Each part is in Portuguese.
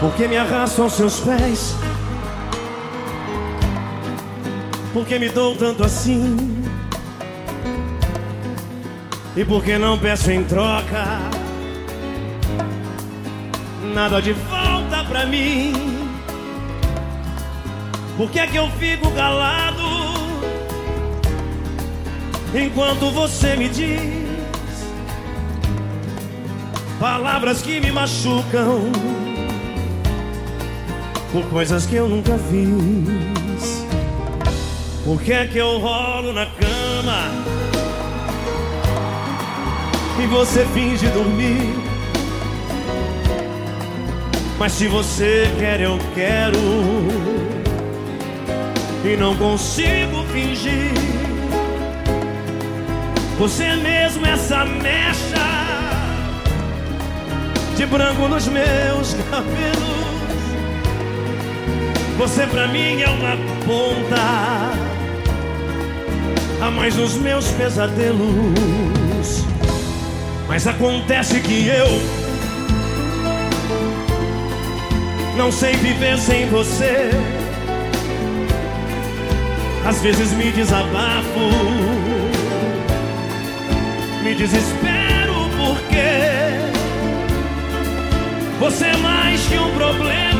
Porque me arrasto aos seus pés. Porque me dou tanto assim. E porque não peço em troca Nada de volta pra mim. Por que é que eu fico calado Enquanto você me diz? Palavras que me machucam Por coisas que eu nunca fiz. Por que é que eu rolo na cama? E você finge dormir. Mas se você quer eu quero. E não consigo fingir. Você é mesmo essa mecha de branco nos meus cabelos. Você pra mim é uma ponta a mais nos meus pesadelos. Mas acontece que eu não sei viver sem você. Às vezes me desabafo, me desespero porque você é mais que um problema,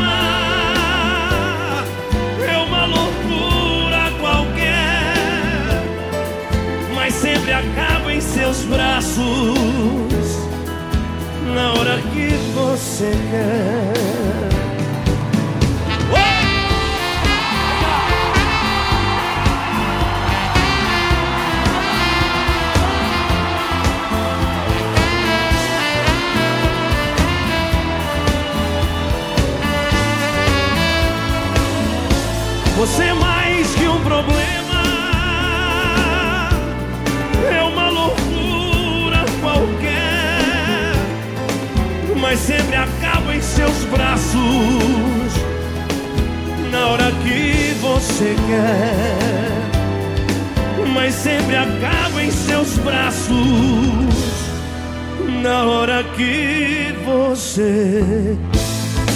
sempre acabo em seus braços na hora que você quer. Você é mais que um problema, mas sempre acabo em seus braços na hora que você quer. Mas sempre acabo em seus braços na hora que você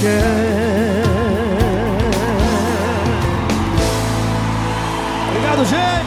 quer. Obrigado, gente!